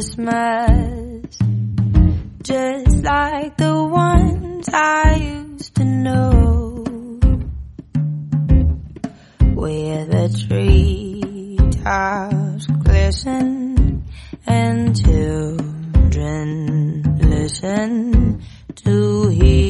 Christmas, just like the ones I used to know, where the treetops glisten and children listen to hear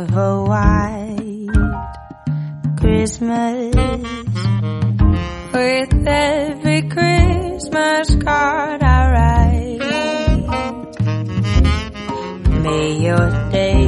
of a white Christmas. With every Christmas card I write, may your day